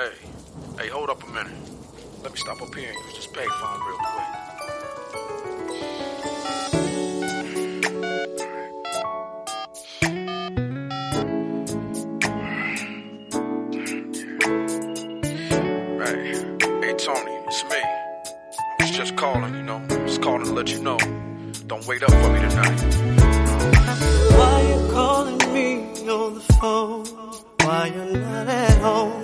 Hey, hey, hold up a minute. Let me stop up here and use this payphone real quick. Hey, hey Tony, it's me. I was just calling, you know, just calling to let you know. Don't wait up for me tonight. Why you calling me on the phone? Why you not at home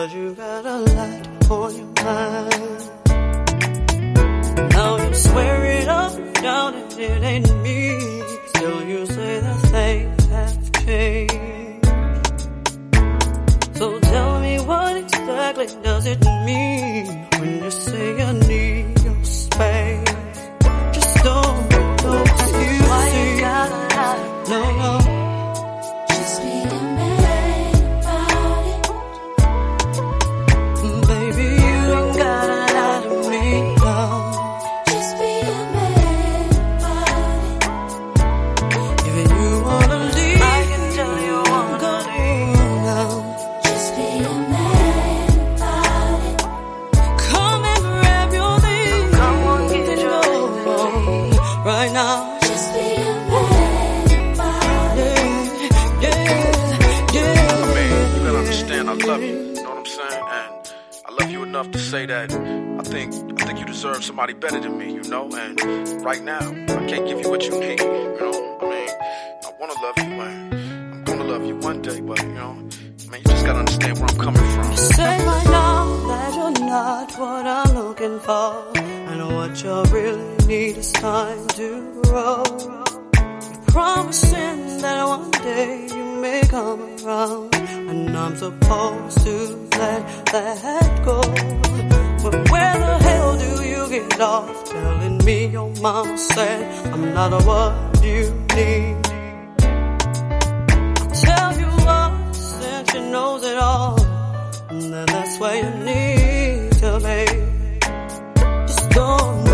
cause you got a lot on your mind. I love you. You know what I'm saying? And I love you enough to say that I think I think you deserve somebody better than me, you know? And right now, I can't give you what you need, you know? I mean, I wanna love you and I'm gonna love you one day, but you know, man, you just gotta understand where I'm coming from. Say right now that you're not what I'm looking for. And what you really need is time to grow. You're promising that one day come around and I'm supposed to let that go. But where the hell do you get off telling me your mom said I'm not what you need? I tell you what, since she knows it all, and then that's where you need to be. Just don't